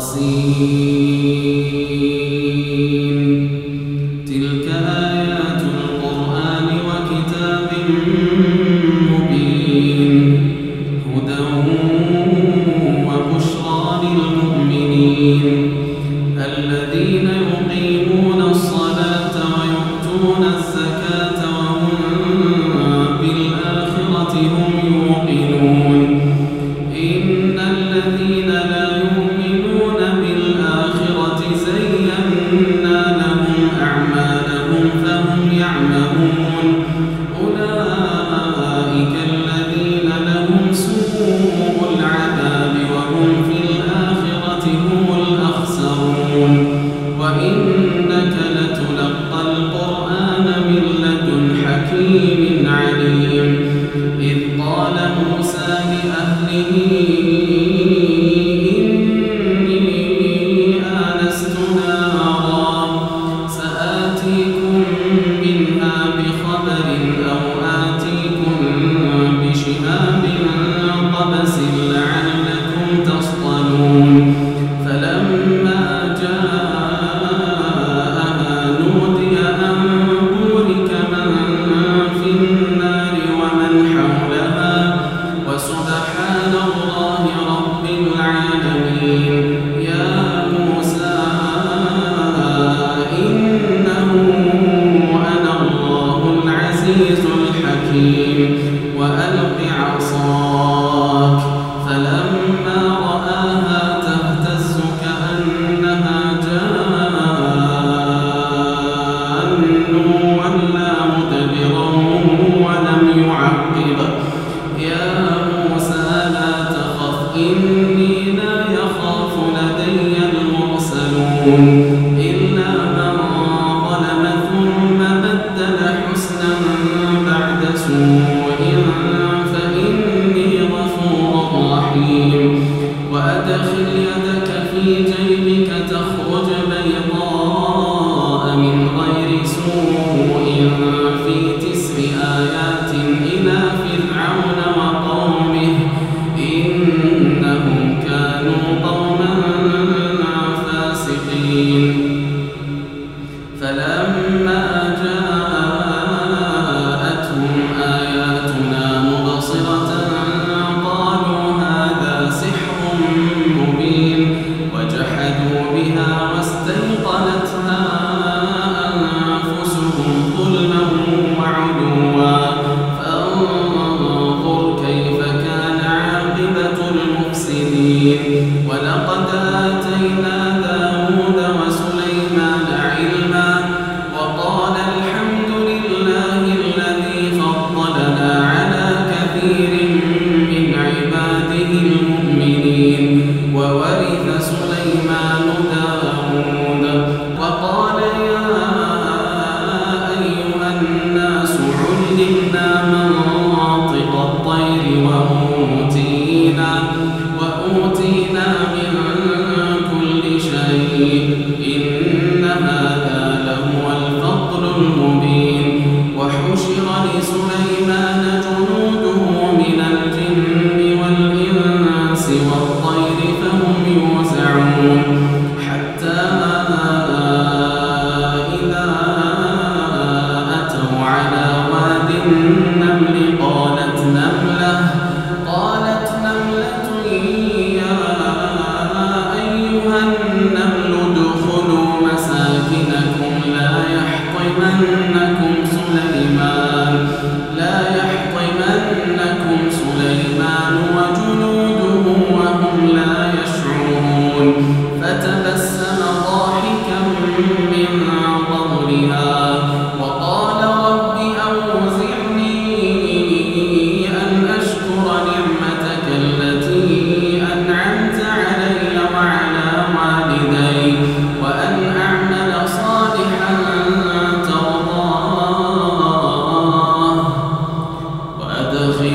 بصير وإن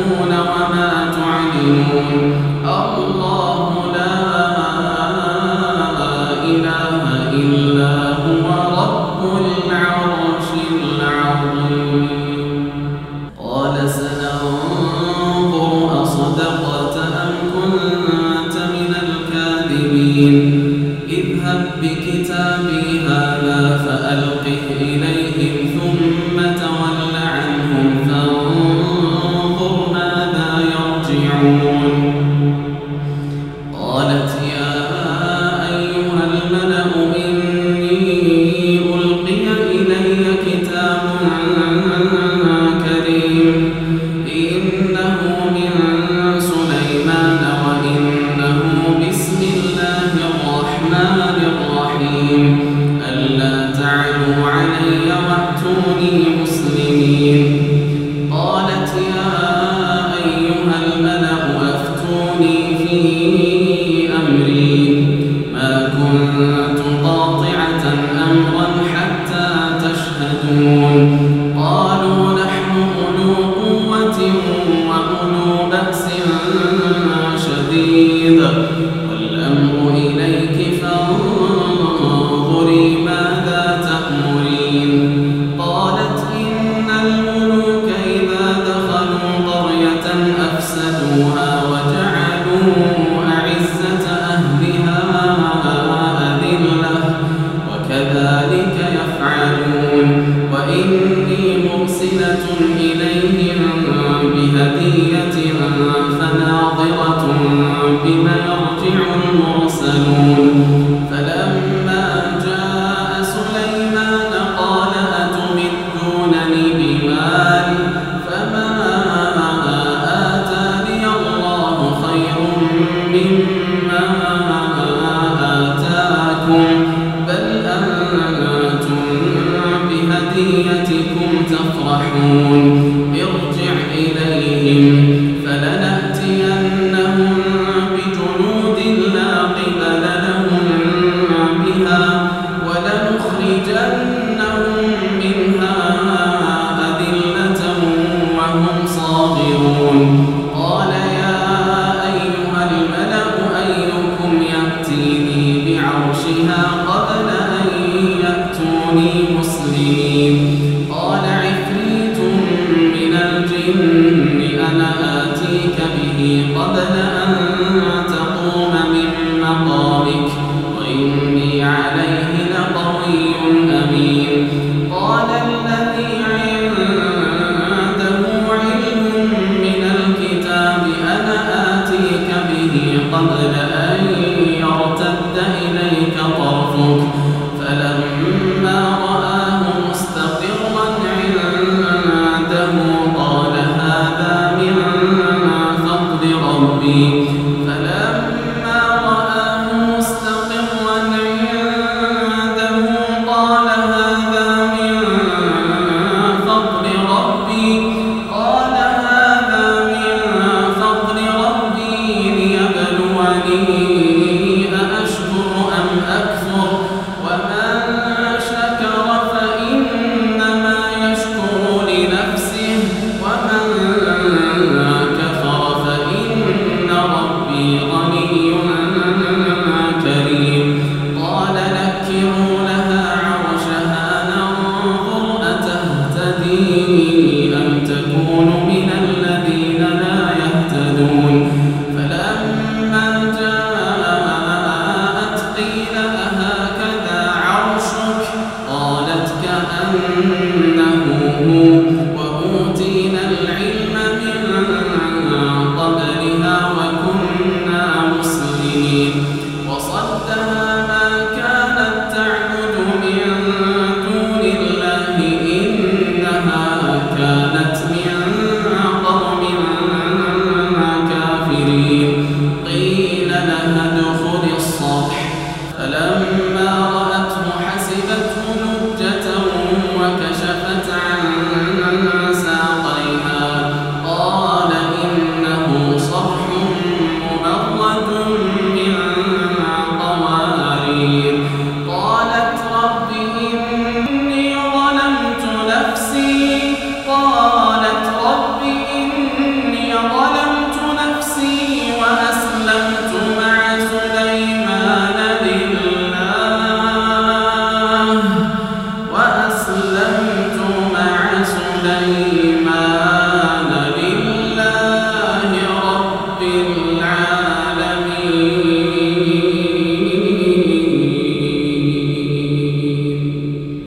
تخفون وما تعلنون. الله